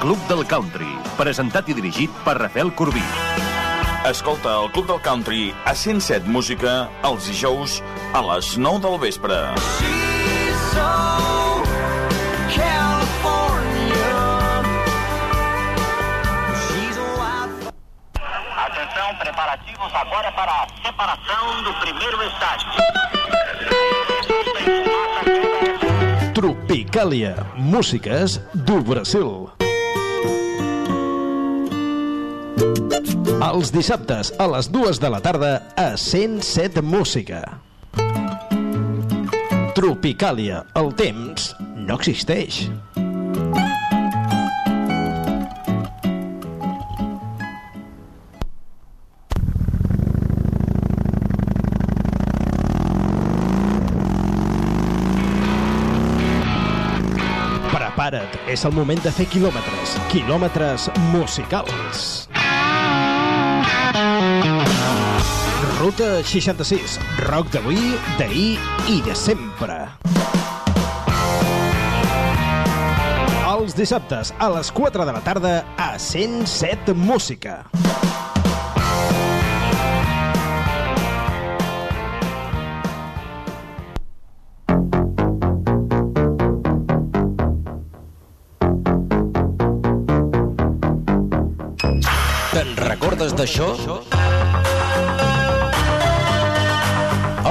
Club del Country, presentat i dirigit per Rafael Corbí. Escolta el Club del Country a 107 Música els dijous a les 9 del vespre. Atenção, preparativos agora para a separação do primeiro. Tropicàlia. Músiques do Brasil. Els dissabtes a les dues de la tarda a 107 Música. Tropicàlia. El temps no existeix. Prepara't, és el moment de fer quilòmetres, quilòmetres musicals. Ruta 66, rock d'avui, d'ahir i de sempre. Els dissabtes a les 4 de la tarda a 107 Música. Te'n recordes d'això?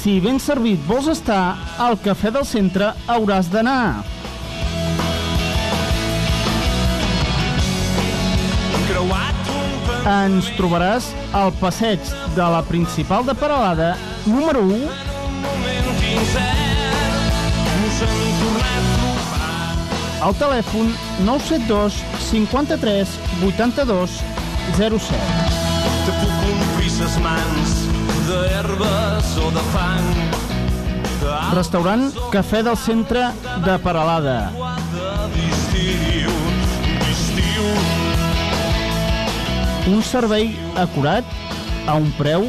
si ben servit vols estar, al Cafè del Centre hauràs d'anar. Ens trobaràs al passeig de la principal de Paralada, número 1, al telèfon 972 53 82 07. Te puc omplir ses mans d'herbes o de fang. Restaurant Cafè del Centre de Paralada. Un servei acurat a un preu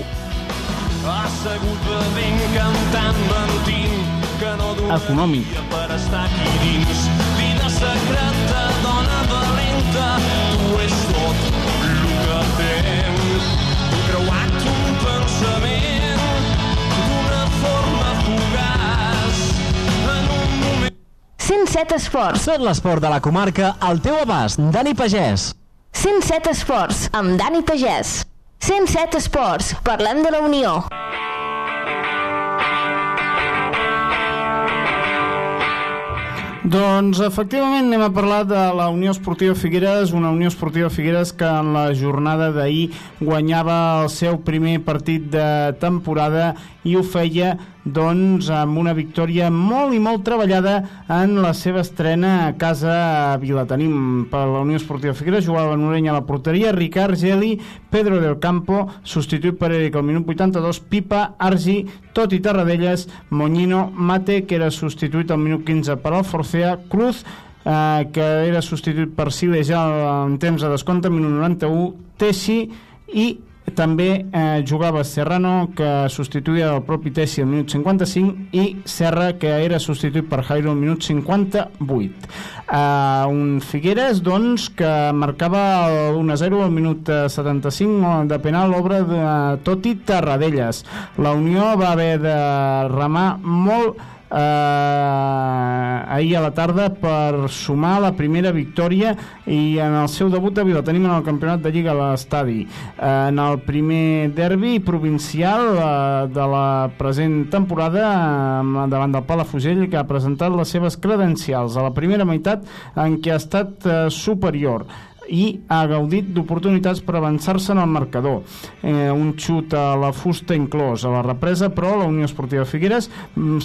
Assegut bevent, cantant, mentint, que no Econòmic. per estar aquí dins. Vida secreta, dona valenta, tu és tot el que tens. Creuat 107 107 Esports. Tot l'esport de la comarca al teu abast. Dani Pagès. 107 Esports, amb Dani Pagès. 107 Esports, parlem de la Unió. Doncs efectivament anem a parlar de la Unió Esportiva Figueres, una Unió Esportiva Figueres que en la jornada d'ahir guanyava el seu primer partit de temporada i ho feia doncs amb una victòria molt i molt treballada en la seva estrena a casa a Vilatenim per la Unió Esportiva Figueres jugava Norenya a la porteria, Ricard Geli Pedro del Campo, substituït per Eric al minut 82, Pipa, Argi Toti Tarradellas, Moñino Mate, que era substituït al minut 15 per Alforcea, Cruz eh, que era substituït per Sile ja en temps de descompte, minut 91 Tessi i també eh, jugava Serrano que substituïa el propi Tessi al minut 55 i Serra que era substituït per Jairo al minut 58 eh, un Figueres doncs que marcava el 1-0 al minut eh, 75 de penal l'obra de Toti Tarradellas. La Unió va haver de remar molt eh, ahir a la tarda per sumar la primera victòria i en el seu debut avui la tenim en el campionat de Lliga a l'estadi. Eh, en el primer derbi provincial eh, de la present temporada eh, davant del Palafrugell que ha presentat les seves credencials. A la primera meitat en què ha estat eh, superior i ha gaudit d'oportunitats per avançar-se en el marcador. Eh, un xut a la fusta inclòs a la represa, però la Unió Esportiva Figueres mm,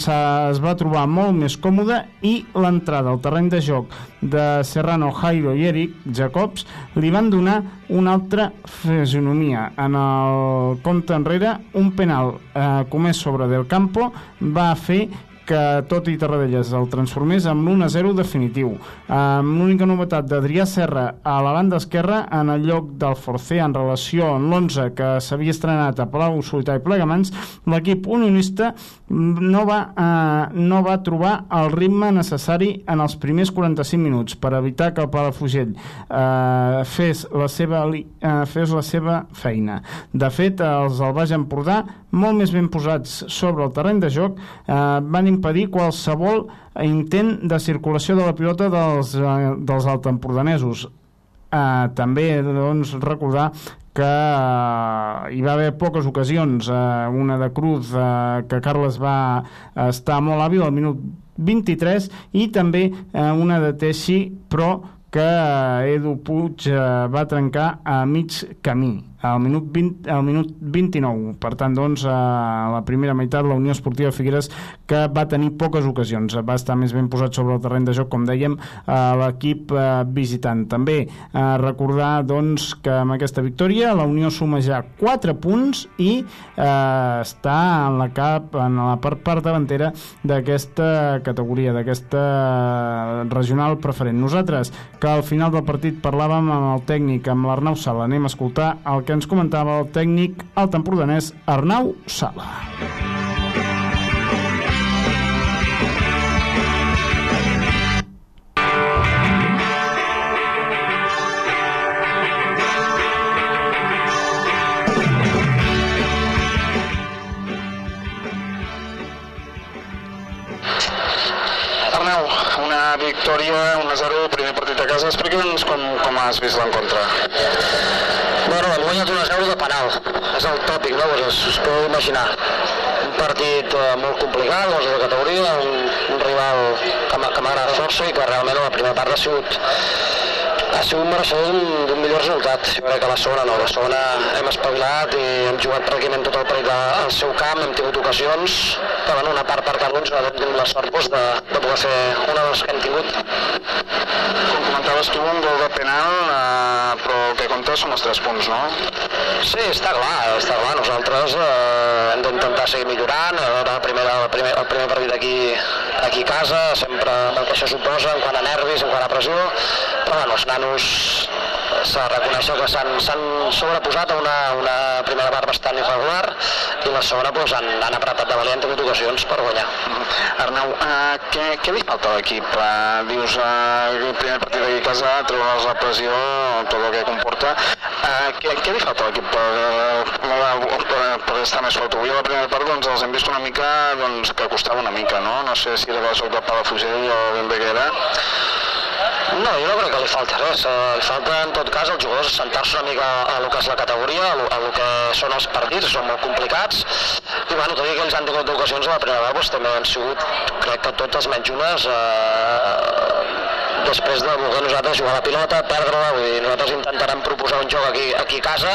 es va trobar molt més còmoda i l'entrada al terreny de joc de Serrano, Jairo i Eric Jacobs li van donar una altra fisionomia. En el compte enrere, un penal eh, comès sobre Del Campo va fer que tot i Tarradellas el transformés amb l'1-0 definitiu. Amb l'única novetat d'Adrià Serra a la banda esquerra en el lloc del Forcer en relació amb l'11 que s'havia estrenat a Palau Solità i Plegamans, l'equip unionista no va, eh, no va trobar el ritme necessari en els primers 45 minuts per evitar que el Palafrugell eh, fes, la seva, eh, fes la seva feina. De fet, els del Baix Empordà, molt més ben posats sobre el terreny de joc, eh, van impedir qualsevol intent de circulació de la pilota dels, eh, dels altempordanesos. Eh, també doncs, recordar que eh, hi va haver poques ocasions, eh, una de Cruz eh, que Carles va estar molt hàbil al minut 23 i també eh, una de Tessi però que eh, Edu Puig eh, va trencar a mig camí al minut, 20, al minut 29 per tant doncs a la primera meitat la Unió Esportiva Figueres que va tenir poques ocasions, va estar més ben posat sobre el terreny de joc com dèiem a l'equip eh, visitant. També eh, recordar doncs que amb aquesta victòria la Unió suma ja 4 punts i eh, està en la cap en la part, part davantera d'aquesta categoria d'aquesta regional preferent. Nosaltres que al final del partit parlàvem amb el tècnic amb l'Arnau Sala, anem a escoltar el que ens comentava el tècnic el tempordanès Arnau Sala. Victòria 1-0, primer partit a casa. Explica'ns com, com has vist l'encontre. Bueno, hem guanyat 1-0 de penal. És el tòpic, no? Pues es, es podeu imaginar. Un partit eh, molt complicat, doncs de categoria, un, un rival que agradat força i que realment la primera part ha sigut ha sigut mereixedor d'un- millor resultat. Jo crec que la segona no, la segona hem espavilat i hem jugat pràcticament tot el partit al seu camp, hem tingut ocasions, però bueno, una part per part doncs, hem tingut la sort doncs, de, de poder ser una de les que hem tingut. Com comentaves tu, un gol de penal, eh, però el que compta són els 3 punts, no? Sí, està clar, està clar. Nosaltres eh, hem d'intentar seguir millorant. Veure, la primera, el, primer, el primer partit aquí, aquí a casa, sempre el que això suposa en quant a nervis, en quant a pressió, però bueno, els nanos s'ha de reconèixer que s'han sobreposat a una, una primera part bastant irregular i la segona doncs, han, han apretat de valent, tingut ocasions per guanyar. Arnau, eh, què, què li falta a l'equip? Eh, dius, eh, el primer partit aquí a casa, treure's la pressió, tot el que comporta. Uh, què, què li falta a l'equip per, per, per, per estar més fort? Avui a la primera part doncs, els hem vist una mica doncs, que costava una mica, no? No sé si era que soc de Palafrugell o ben bé què era. No, jo no crec que li falti res. Eh, li falta, en tot cas, als jugadors assentar-se una mica a lo que és la categoria, a lo que són els partits, són molt complicats. I, bueno, tot i que ells han tingut ocasions a la primera vegada, doncs, també han sigut, crec que totes menys unes, eh, després de voler nosaltres jugar a la pilota, perdre-la, vull dir, nosaltres intentarem proposar un joc aquí, aquí a casa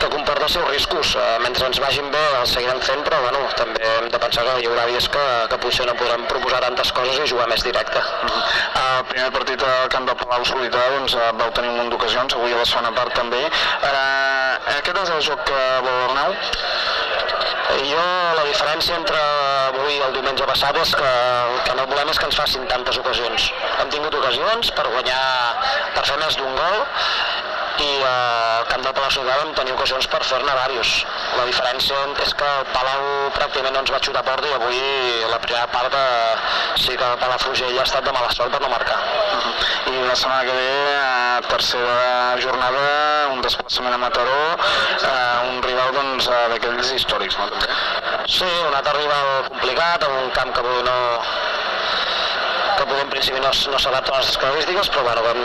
que comporta els seus riscos. Eh, mentre ens vagin bé el seguirem fent, però bueno, també hem de pensar que hi haurà dies que, que potser no podrem proposar tantes coses i jugar més directe. El primer partit al camp del Palau Solità doncs, eh, vau tenir un munt d'ocasions, avui a la segona part també. Eh, aquest és el joc que vol l'Arnau? Jo, la diferència entre avui i el diumenge passat és que el que no volem és que ens facin tantes ocasions. Hem tingut ocasions per guanyar, per fer més d'un gol, i eh, al camp del Palau Solità vam tenir ocasions per fer-ne diversos. La diferència és que el Palau pràcticament no ens va xutar porta i avui la primera part eh, sí que el Palafrugell ha estat de mala sort per no marcar. I la setmana que ve, eh, tercera jornada, un desplaçament a Mataró, eh, un rival doncs, eh, d'aquells històrics, no? També? Sí, un altre rival complicat, en un camp que avui no, avui en principi no, no s'adapta a les característiques, però bueno, vam,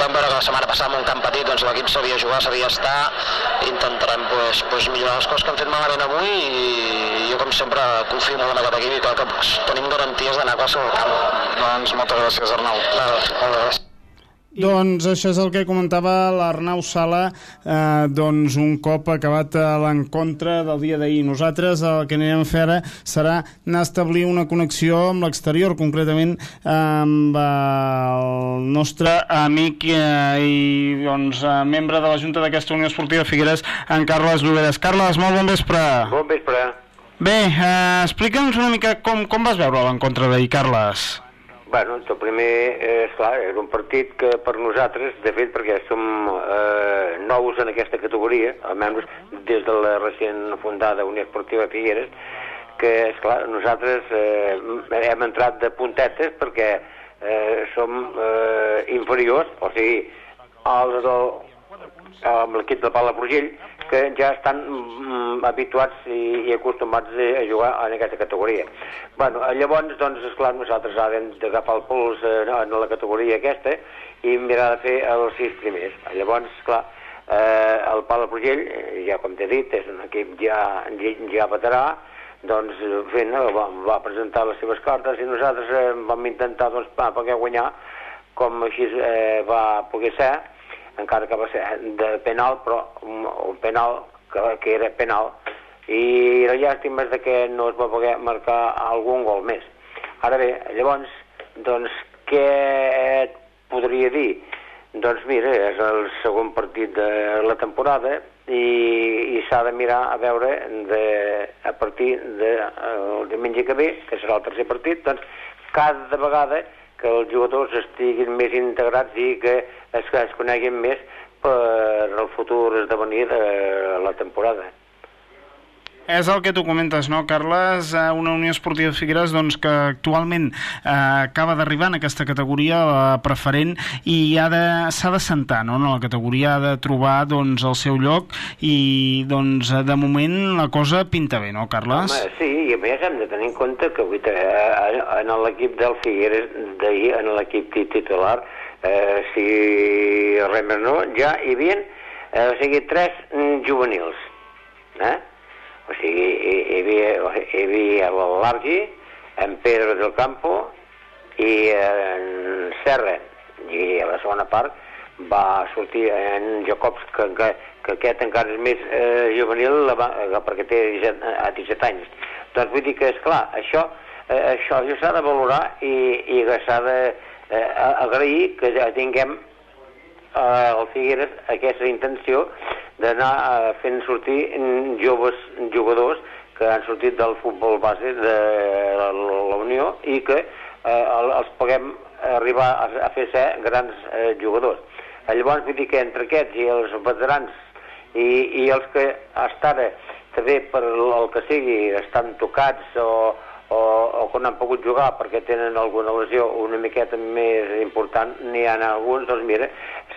vam veure que la setmana passada en un camp petit doncs, l'equip sabia jugar, sabia estar, intentarem pues, pues, millorar les coses que han fet malament avui i jo com sempre confio molt en aquest equip i clar que tenim garanties d'anar a qualsevol camp. Doncs moltes gràcies Arnau. Clar, moltes gràcies. Doncs això és el que comentava l'Arnau Sala eh, doncs un cop acabat eh, l'encontre del dia d'ahir. Nosaltres el que anirem a fer ara serà anar a establir una connexió amb l'exterior, concretament amb el nostre amic eh, i doncs, eh, membre de la Junta d'aquesta Unió Esportiva Figueres, en Carles Lloberes. Carles, molt bon vespre. Bon vespre. Bé, eh, explica'ns una mica com, com vas veure l'encontre d'ahir, Carles. Bueno, el primer, eh, esclar, era un partit que per nosaltres, de fet, perquè som eh, nous en aquesta categoria, almenys des de la recent fundada Unió Esportiva Figueres, que, esclar, nosaltres eh, hem entrat de puntetes perquè eh, som eh, inferiors, o sigui, els del, amb l'equip de Palafrugell, que ja estan mm, habituats i, i acostumats a, jugar en aquesta categoria. Bueno, llavors, doncs, esclar, nosaltres hem d'agafar el pols eh, en la categoria aquesta i mirar de fer els sis primers. Llavors, clar, eh, el Palafrugell, eh, ja com t'he dit, és un equip ja, ja veterà, doncs fent, va, va presentar les seves cartes i nosaltres eh, vam intentar doncs, pa, poder guanyar com així eh, va poder ser, encara que va ser de penal, però un, penal que, que era penal, i la llàstima és que no es va poder marcar algun gol més. Ara bé, llavors, doncs, què podria dir? Doncs mira, és el segon partit de la temporada i, i s'ha de mirar a veure de, a partir del de, el diumenge que ve, que serà el tercer partit, doncs cada vegada que els jugadors estiguin més integrats i que es, es coneguin més per el futur esdevenir de la temporada. És el que tu comentes, no, Carles? Eh, Una Unió Esportiva Figueres doncs, que actualment eh, acaba d'arribar en aquesta categoria la preferent i ha de, s'ha de sentar no? en la categoria, ha de trobar doncs, el seu lloc i doncs, de moment la cosa pinta bé, no, Carles? Home, sí, i a més hem de tenir en compte que avui, eh, en l'equip del Figueres d'ahir, en l'equip titular, eh, si res més no, ja hi havia eh, o sigui, tres mm, juvenils. Eh? O sigui, hi, hi havia, hi havia l'Argi, en Pedro del Campo i en Serra. I a la segona part va sortir en Jacobs, que, que, que aquest encara és més eh, juvenil la va, eh, perquè té 17, a 17 anys. Doncs vull dir que, és clar, això, eh, això, s'ha de valorar i, i s'ha de eh, agrair que tinguem eh, al Figueres aquesta intenció d'anar eh, fent sortir joves jugadors que han sortit del futbol base de la, Unió i que eh, els puguem arribar a, a fer ser grans eh, jugadors. Llavors vull dir que entre aquests i els veterans i, i els que ara també per el que sigui estan tocats o, o, o que no han pogut jugar perquè tenen alguna lesió una miqueta més important, n'hi ha alguns, doncs mira,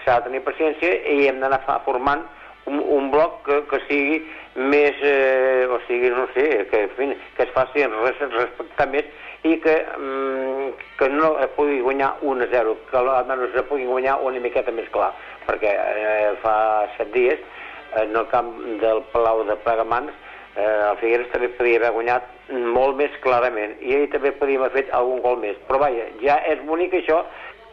s'ha de tenir paciència i hem d'anar formant un, un bloc que, que sigui més, eh, o sigui, no sé, que, en fi, que es faci res, respectar més i que, mm, que no pugui guanyar 1 a 0, que almenys es pugui guanyar una miqueta més clar, perquè eh, fa set dies en el camp del Palau de Plegamans eh, el Figueres també podia haver guanyat molt més clarament i ell també podíem haver fet algun gol més. Però vaja, ja és bonic això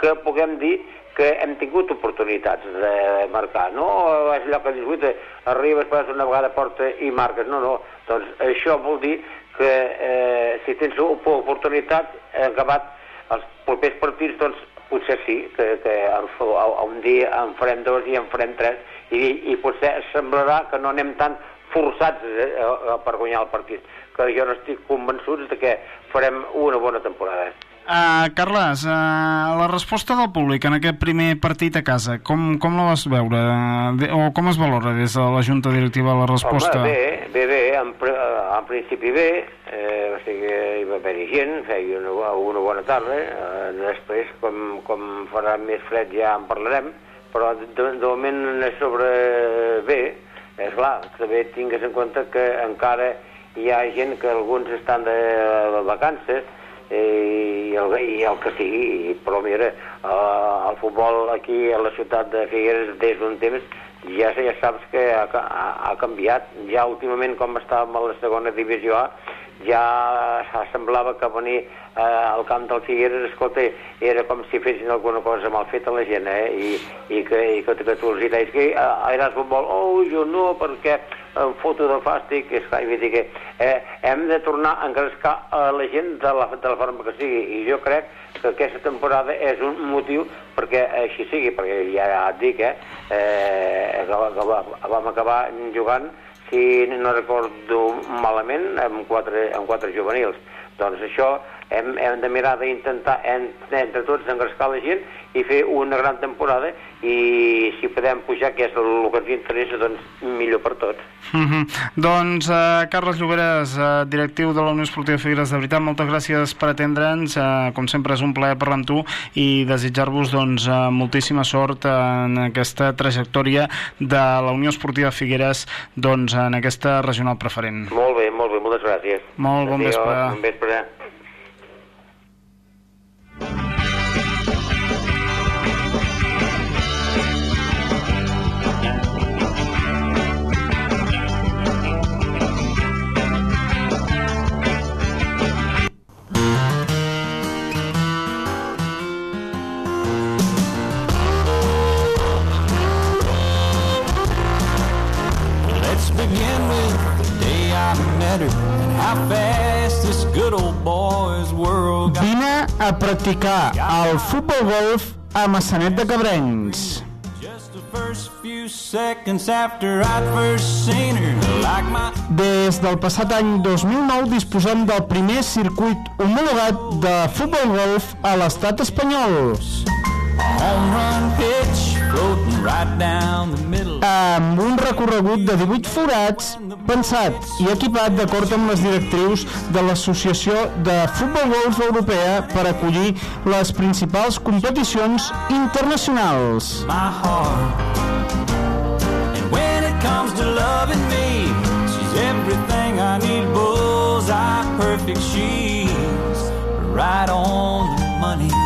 que puguem dir que hem tingut oportunitats de marcar, no és allò que dius, "Uita, arribes, passes una vegada porta i marques, no, no, doncs això vol dir que eh, si tens op- oportunitat, eh, acabat els propers partits, doncs potser sí, que, que un dia en farem dos i en farem tres, i, i potser semblarà que no anem tan forçats eh, per guanyar el partit, que jo no estic convençut de que farem una bona temporada. Uh, Carles, uh, la resposta del públic en aquest primer partit a casa, com, com la vas veure? De, o com es valora des de la Junta Directiva la resposta? Home, bé, bé, bé, en, eh, en principi bé, eh, o sigui, hi va haver gent, feia una, una bona tarda, eh, després, com, com farà més fred ja en parlarem, però de, de moment és sobre bé, és clar, també tingues en compte que encara hi ha gent que alguns estan de vacances, eh, i, el, i el que sigui, però mira, eh, el futbol aquí a la ciutat de Figueres des d'un temps ja, ja saps que ha, ha, ha canviat. Ja últimament, com estàvem a la segona divisió A, ja semblava que venir eh, al camp del Figueres, escolta, era com si fessin alguna cosa mal feta a la gent, eh? I, i, que, i que, que tu els deies que eh, eres futbol, oh, jo no, perquè em foto de fàstic, és clar, vull dir que eh, hem de tornar a engrescar a la gent de la, de la forma que sigui, i jo crec que aquesta temporada és un motiu perquè així sigui, perquè ja et dic, eh, eh que, que va- vam acabar jugant si no recordo malament, amb quatre, amb quatre juvenils. Doncs això hem, hem de mirar d'intentar en, entre tots engrescar la gent i fer una gran temporada i si podem pujar, que és el que ens interessa, doncs millor per tots. Uh -huh. Doncs, uh, Carles Lloberes, uh, directiu de la Unió Esportiva Figueres, de veritat, moltes gràcies per atendre'ns. Uh, com sempre, és un plaer parlar amb tu i desitjar-vos doncs, uh, moltíssima sort en aquesta trajectòria de la Unió Esportiva Figueres doncs, en aquesta regional preferent. Molt bé, molt bé, moltes gràcies. Molt bon Adéu, vespre. Bon vespre. Her and how fast this good old boy's world got. Vine a practicar el futbol golf a Massanet de Cabrenys. My Des del passat any 2009 disposem del primer circuit homologat de futbol golf a l'estat espanyol. home run pitch floating right down the middle. Amb un recorregut de 18 forats pensat i equipat d'acord amb les directrius de l'Associació de Futbol Golf Europea per acollir les principals competicions internacionals. right on the money.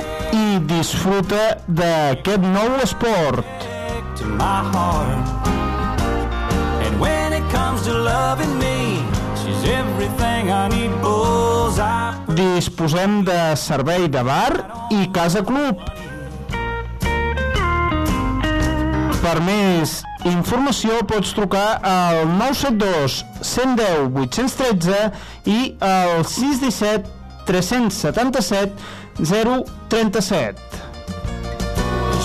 i disfruta d'aquest nou esport. And when it comes to loving me, she's everything I need. Bullseye. Disposem de servei de bar i casa club. Per més informació pots trucar al 972 110 813 i al 617 377 037.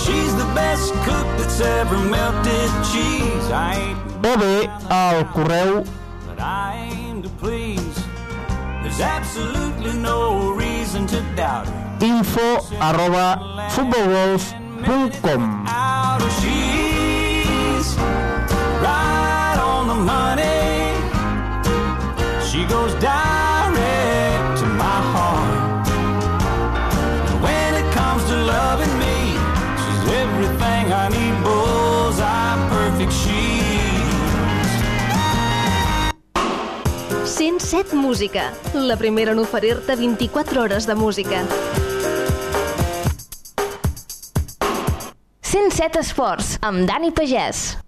She's the best cook that's ever melted cheese. I ain't O bé al correu but I aim to please. There's everything I need. Bullseye, perfect she's. 107 Música, la primera en oferir-te 24 hores de música. 107 Esports, amb Dani Pagès.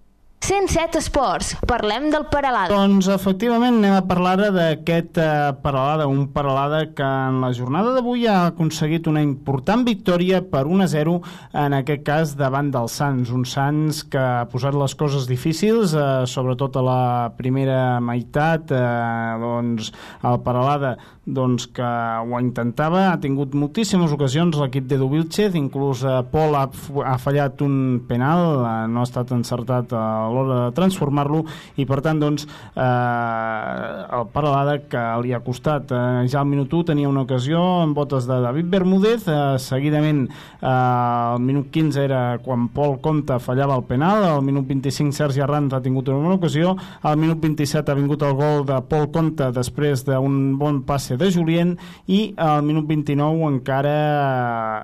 107 Esports, parlem del Peralada. Doncs efectivament anem a parlar d'aquest eh, Peralada, un Peralada que en la jornada d'avui ha aconseguit una important victòria per 1 a 0, en aquest cas davant dels Sants, un Sants que ha posat les coses difícils, eh, sobretot a la primera meitat, eh, doncs el Peralada doncs, que ho intentava, ha tingut moltíssimes ocasions l'equip de Vilchez, inclús eh, Pol ha, ha fallat un penal, eh, no ha estat encertat a l'hora de transformar-lo i per tant doncs eh, el Paralada que li ha costat eh, ja al minut 1 tenia una ocasió en botes de David Bermúdez eh, seguidament eh, al minut 15 era quan Pol Conta fallava el penal al minut 25 Sergi Arranz ha tingut una ocasió al minut 27 ha vingut el gol de Pol Conta després d'un bon passe de Julien i al minut 29 encara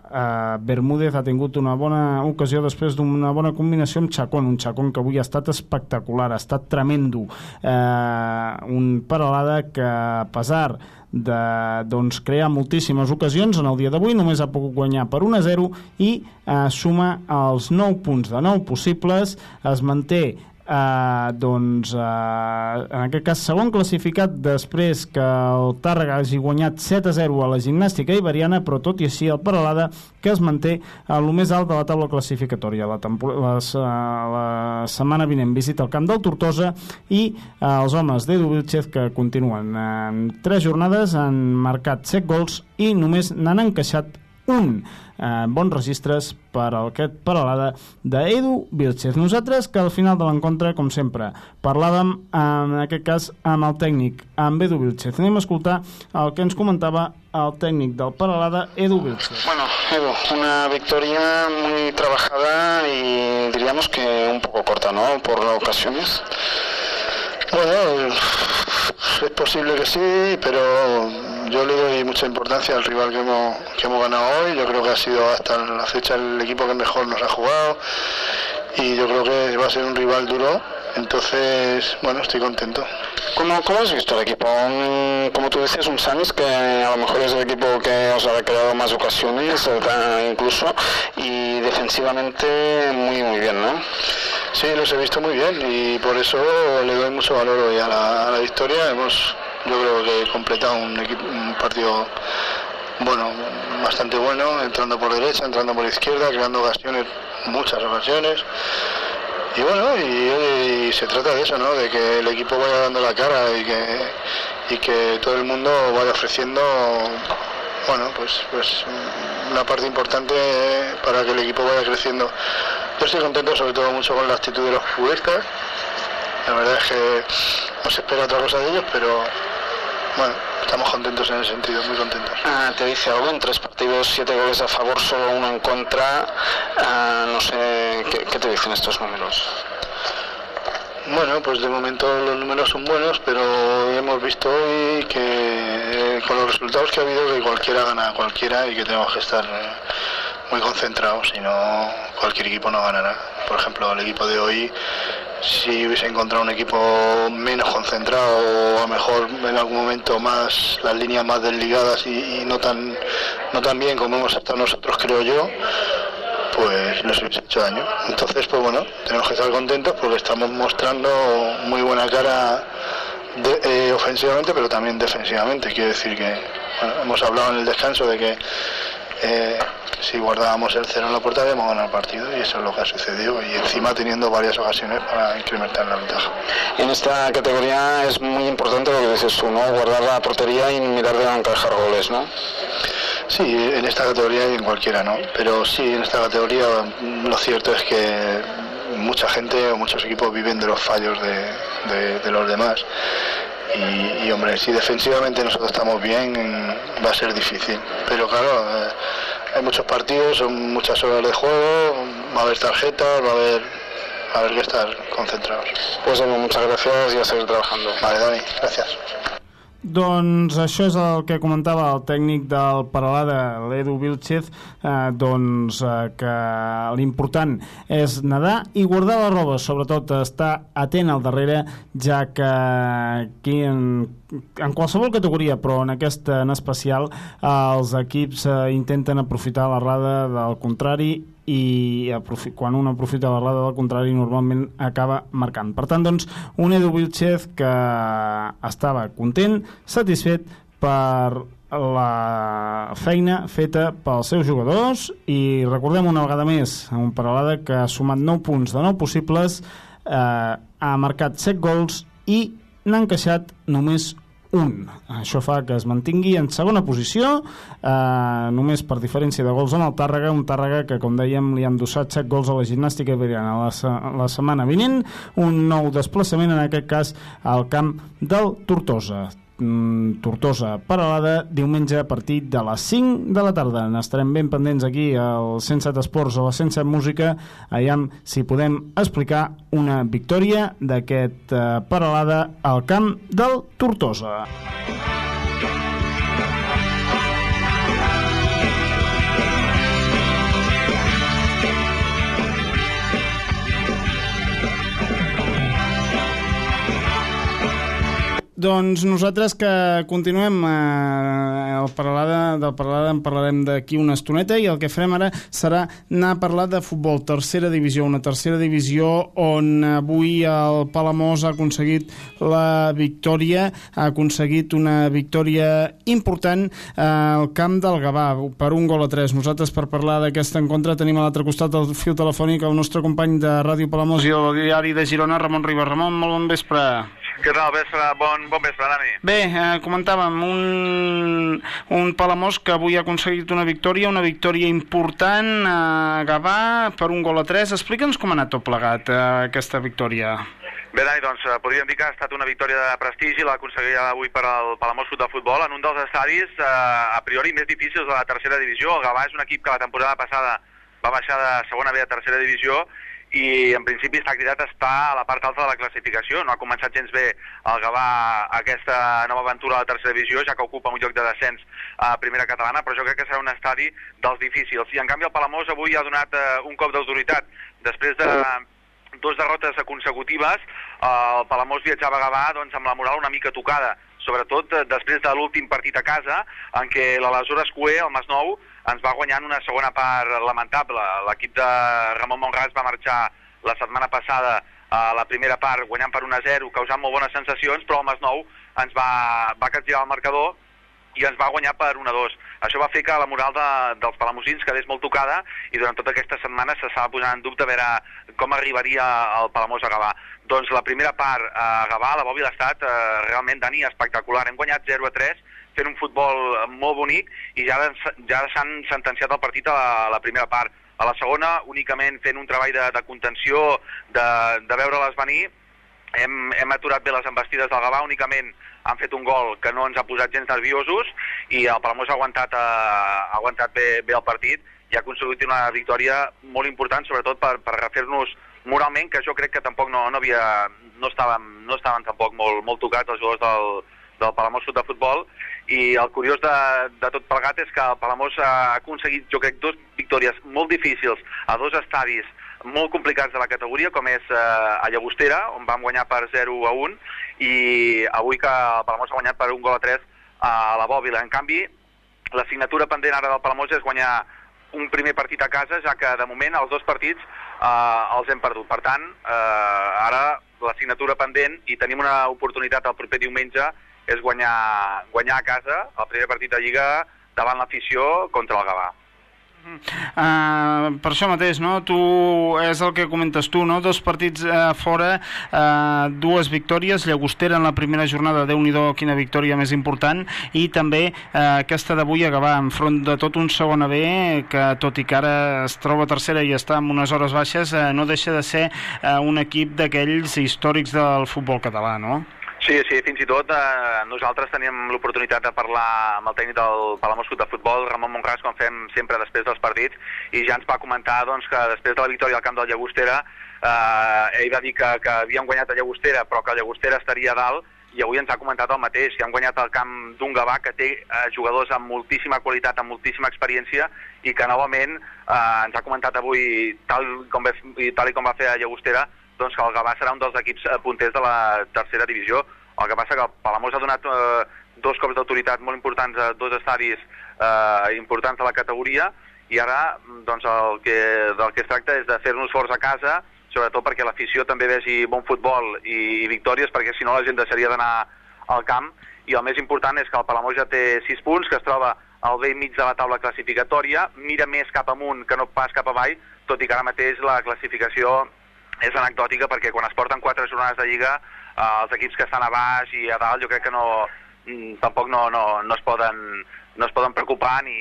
eh, Bermúdez ha tingut una bona ocasió després d'una bona combinació amb Chacón, un Chacón que avui ha estat espectacular, ha estat tremendo. Eh, un Paralada que a pesar de doncs, crear moltíssimes ocasions en el dia d'avui només ha pogut guanyar per 1 a 0 i eh, suma els 9 punts. De 9 possibles es manté Uh, doncs uh, en aquest cas segon classificat després que el Tàrrega hagi guanyat 7 a 0 a la gimnàstica iberiana però tot i així el Paralada que es manté a lo més alt de la taula classificatòria. La, les, uh, la setmana vinent visita el camp del Tortosa i uh, els homes d'Edu Vilchez que continuen en tres jornades han marcat 7 gols i només n'han encaixat un eh, bons registres per a aquest Paralada d'Edu Vilchez. Nosaltres que al final de l'encontre, com sempre, parlàvem en aquest cas amb el tècnic, amb Edu Vilchez. Anem a escoltar el que ens comentava el tècnic del Paralada, Edu Vilchez. Bueno, Edu, una victoria muy trabajada y diríamos que un poco corta, ¿no? Por ocasiones. Bueno, es posible que sí, pero yo le doy mucha importancia al rival que hemos, que hemos ganado hoy. Yo creo que ha sido hasta la fecha el equipo que mejor nos ha jugado y yo creo que va a ser un rival duro. Entonces, bueno, estoy contento. ¿Cómo, cómo has visto el equipo? Un- como tú decías, un Sanis que a lo mejor es el equipo que os ha creado más ocasiones, incluso, y defensivamente muy, muy bien, ¿no? Sí, los he visto muy bien y por eso le doy mucho valor hoy a la, a la victoria. Hemos, yo creo que completado un, equipo, un partido bueno, bastante bueno, entrando por derecha, entrando por izquierda, creando ocasiones, muchas ocasiones. Y bueno, y, se trata de eso, ¿no? De que el equipo vaya dando la cara y que, y que todo el mundo vaya ofreciendo, bueno, pues, pues una parte importante para que el equipo vaya creciendo. Yo estoy contento sobre todo mucho con la actitud de los futbolistas. La verdad es que no se espera otra cosa de ellos, pero bueno, estamos contentos en ese sentido, muy contentos. te dice algo en tres partidos, siete goles a favor, solo uno en contra. Ah, no sé, ¿qué, qué te dicen estos números? Bueno, pues de momento los números son buenos, pero hemos visto hoy que eh, con los resultados que ha habido que cualquiera gana a cualquiera y que tenemos que estar eh, muy concentrados, si no cualquier equipo no ganará. Por ejemplo, el equipo de hoy, si hubiese encontrado un equipo menos concentrado o a lo mejor en algún momento más las líneas más desligadas y, y no tan no tan bien como hemos estado nosotros, creo yo, pues nos hubiese hecho daño. Entonces, pues bueno, tenemos que estar contentos porque estamos mostrando muy buena cara de- eh, ofensivamente, pero también defensivamente. Quiere decir que bueno, hemos hablado en el descanso de que eh, si guardábamos el cero en la puerta habíamos ganado el partido y eso es lo que ha sucedido y encima teniendo varias ocasiones para incrementar la ventaja. En esta categoría es muy importante lo que dices tú, ¿no? Guardar la portería y mirar de no encajar goles, ¿no? Sí, en esta categoría y en cualquiera, ¿no? Pero sí, en esta categoría mm, lo cierto es que mucha gente o muchos equipos viven de los fallos de, de- de los demás. Y, y, hombre, si defensivamente nosotros estamos bien, va a ser difícil. Pero claro, eh, hay muchos partidos, son muchas horas de juego, va a haber tarjetas, va a haber, va a haber que estar concentrados. Pues muchas gracias y a seguir trabajando. Vale, Dani, gracias. Doncs això és el que comentava el tècnic del Paralada, l'Edu Vilchez, eh, doncs eh, que l'important és nedar i guardar la roba, sobretot estar atent al darrere, ja que aquí en, en qualsevol categoria, però en aquesta en especial, eh, els equips eh, intenten aprofitar l'errada del contrari i quan un aprofita l'errada del contrari normalment acaba marcant. Per tant, doncs, un Edu Vilchez que estava content, satisfet per la feina feta pels seus jugadors i recordem una vegada més un Paralada que ha sumat 9 punts de 9 possibles eh, ha marcat 7 gols i n'ha encaixat només un. Això fa que es mantingui en segona posició, eh, només per diferència de gols en el Tàrrega, un Tàrrega que, com dèiem, li han endossat 7 gols a la gimnàstica iberiana la, la setmana vinent, un nou desplaçament, en aquest cas, al camp del Tortosa. Mm, Tortosa Paralada, diumenge a partir de les 5 de la tarda. N'estarem ben pendents aquí al 107 Esports o a 107 Música, aviam si podem explicar una victòria d'aquest eh, Paralada al camp del Tortosa. Doncs nosaltres que continuem eh, el Paralada, del Paralada en parlarem d'aquí una estoneta i el que farem ara serà anar a parlar de futbol, tercera divisió, una tercera divisió on avui el Palamós ha aconseguit la victòria, ha aconseguit una victòria important eh, al camp del Gavà per un gol a tres. Nosaltres per parlar d'aquest encontre tenim a l'altre costat del fil telefònic el nostre company de Ràdio Palamós i el diari de Girona, Ramon Ribas. Ramon, molt bon vespre. Què tal, vespre? Bon, bon vespre, Dani. Bé, eh, comentàvem un, un Palamós que avui ha aconseguit una victòria, una victòria important a Gavà per un gol a 3. Explica'ns com ha anat tot plegat eh, aquesta victòria. Bé, Dani, doncs eh, podríem dir que ha estat una victòria de prestigi, l'ha aconseguit avui per al Palamós Club de Futbol en un dels estadis eh, a priori més difícils de la tercera divisió. El Gavà és un equip que la temporada passada va baixar de segona B a tercera divisió i en principi està cridat a estar a la part alta de la classificació. No ha començat gens bé el Gavà aquesta nova aventura a la tercera divisió, ja que ocupa un lloc de descens a primera catalana, però jo crec que serà un estadi dels difícils. I en canvi el Palamós avui ha donat eh, un cop d'autoritat. Després de dos derrotes consecutives, eh, el Palamós viatjava a Gavà doncs, amb la moral una mica tocada, sobretot eh, després de l'últim partit a casa, en què l'aleshores Cué, el Masnou, ens va guanyar en una segona part lamentable. L'equip de Ramon Monràs va marxar la setmana passada a la primera part guanyant per 1-0, causant molt bones sensacions, però el Masnou ens va, va capgirar el marcador i ens va guanyar per 1-2. Això va fer que la moral de, dels palamosins quedés molt tocada i durant tota aquesta setmana s'estava posant en dubte a veure com arribaria el Palamós a Gavà. Doncs la primera part a Gavà, la Bobi, l'ha estat eh, realment, Dani, espectacular. Hem guanyat 0-3, fent un futbol molt bonic i ja, ja s'han sentenciat el partit a la, a la primera part. A la segona, únicament fent un treball de, de contenció, de, de veure-les venir, hem, hem aturat bé les embestides del Gavà, únicament han fet un gol que no ens ha posat gens nerviosos i el Palamós ha aguantat, eh, ha aguantat bé, bé el partit i ha aconseguit una victòria molt important, sobretot per, per refer-nos moralment, que jo crec que tampoc no, no, havia, no, estàvem, no estaven tampoc molt, molt tocats els jugadors del, del Palamós Club de Futbol i el curiós de, de tot plegat és que el Palamós ha aconseguit, jo crec, dues victòries molt difícils a dos estadis molt complicats de la categoria, com és eh, a Llagostera, on vam guanyar per 0 a 1, i avui que el Palamós ha guanyat per un gol a 3 a la Bòbila. En canvi, la signatura pendent ara del Palamós és guanyar un primer partit a casa, ja que de moment els dos partits eh, els hem perdut. Per tant, eh, ara la signatura pendent i tenim una oportunitat el proper diumenge és guanyar, guanyar a casa el primer partit de Lliga davant l'afició contra el Gavà. Uh, per això mateix, no? Tu, és el que comentes tu, no? Dos partits uh, fora, uh, dues victòries, Llagostera en la primera jornada, déu nhi quina victòria més important, i també uh, aquesta d'avui a Gavà, enfront de tot un segon B, que tot i que ara es troba tercera i està en unes hores baixes, uh, no deixa de ser uh, un equip d'aquells històrics del futbol català, no? Sí, sí, fins i tot eh, nosaltres teníem l'oportunitat de parlar amb el tècnic del Palamós de Futbol, Ramon Monràs, com fem sempre després dels partits, i ja ens va comentar doncs, que després de la victòria al camp del Llagostera, eh, ell va dir que, que havíem guanyat a Llagostera, però que Llagostera estaria a dalt, i avui ens ha comentat el mateix, que han guanyat el camp d'un Gavà que té eh, jugadors amb moltíssima qualitat, amb moltíssima experiència, i que novament eh, ens ha comentat avui, tal com, tal com va fer a Llagostera, doncs que el Gavà serà un dels equips eh, punters de la tercera divisió. El que passa que el Palamós ha donat eh, dos cops d'autoritat molt importants a dos estadis eh, importants de la categoria i ara doncs, el que, del que es tracta és de fer-nos forts a casa, sobretot perquè l'afició també vegi bon futbol i, i victòries, perquè si no la gent deixaria d'anar al camp. I el més important és que el Palamós ja té 6 punts, que es troba al vell mig de la taula classificatòria, mira més cap amunt que no pas cap avall, tot i que ara mateix la classificació és anecdòtica perquè quan es porten quatre jornades de Lliga eh, els equips que estan a baix i a dalt jo crec que no, mm, tampoc no, no, no es poden no es poden preocupar ni,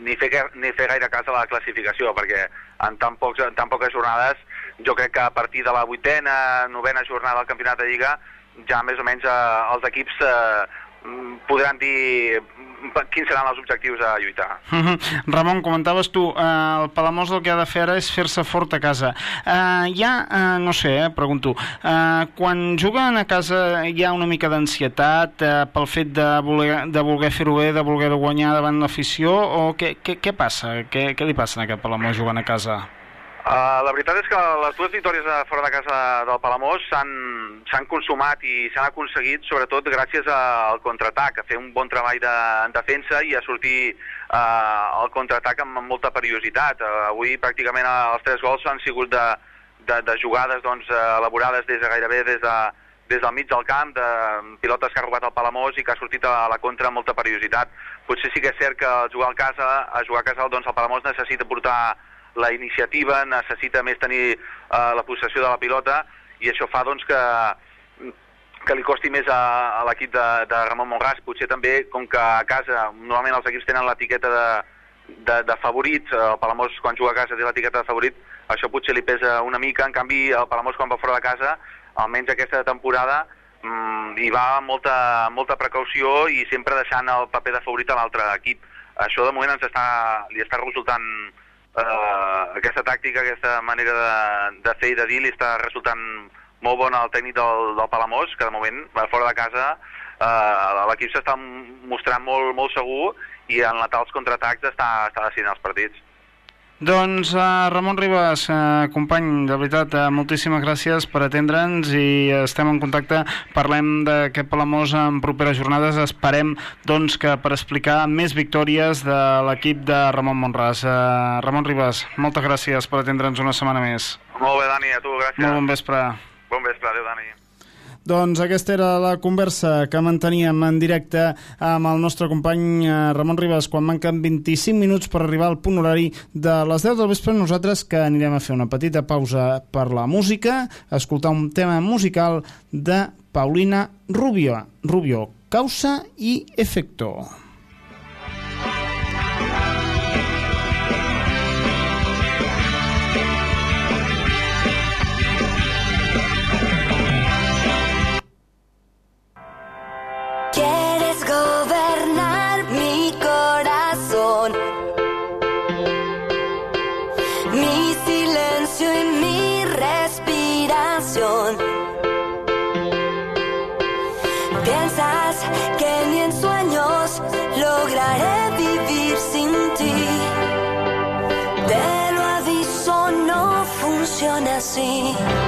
ni, fer, ni fer gaire cas a la classificació, perquè en tan, pocs, en tan poques jornades jo crec que a partir de la vuitena, novena jornada del Campionat de Lliga ja més o menys eh, els equips eh, podran dir quins seran els objectius a lluitar. Uh -huh. Ramon, comentaves tu, eh, el Palamós el que ha de fer ara és fer-se fort a casa. Eh, ja, eh, no sé, eh, pregunto, eh, quan juguen a casa hi ha una mica d'ansietat eh, pel fet de voler, de voler fer-ho bé, de voler guanyar davant l'afició, o què, què, què passa? Què, què li passa a aquest Palamós jugant a casa? Uh, la veritat és que les dues victòries a fora de casa del Palamós s'han consumat i s'han aconseguit sobretot gràcies al contraatac, a fer un bon treball de, en defensa i a sortir uh, al contraatac amb, amb molta periositat. Uh, avui pràcticament els tres gols han sigut de, de, de jugades doncs, elaborades des de gairebé des, de, des del mig del camp, de pilotes que ha robat el Palamós i que ha sortit a la contra amb molta periositat. Potser sí que és cert que jugar a casa, a jugar a casa doncs, el Palamós necessita portar la iniciativa, necessita més tenir uh, la possessió de la pilota i això fa doncs, que, que li costi més a, a l'equip de, de Ramon Monràs. Potser també, com que a casa normalment els equips tenen l'etiqueta de, de, de favorit, el Palamós quan juga a casa té l'etiqueta de favorit, això potser li pesa una mica, en canvi el Palamós quan va fora de casa, almenys aquesta temporada, mm, hi va amb molta, molta precaució i sempre deixant el paper de favorit a l'altre equip. Això de moment ens està, li està resultant eh, aquesta tàctica, aquesta manera de, de fer i de dir li està resultant molt bona al tècnic del, del Palamós, que de moment, fora de casa, eh, l'equip s'està mostrant molt, molt segur i en la tals contraatacs està, està decidint els partits. Doncs uh, Ramon Ribas, uh, company, de veritat, uh, moltíssimes gràcies per atendre'ns i estem en contacte, parlem d'aquest Palamós en properes jornades, esperem doncs que per explicar més victòries de l'equip de Ramon Monràs. Uh, Ramon Ribas, moltes gràcies per atendre'ns una setmana més. Molt bé, Dani, a tu, gràcies. Molt bon vespre. Bon vespre, adéu, Dani. Doncs aquesta era la conversa que manteníem en directe amb el nostre company eh, Ramon Ribas quan manquen 25 minuts per arribar al punt horari de les 10 del vespre. Nosaltres que anirem a fer una petita pausa per la música, escoltar un tema musical de Paulina Rubio, Rubio Causa i Efecto. See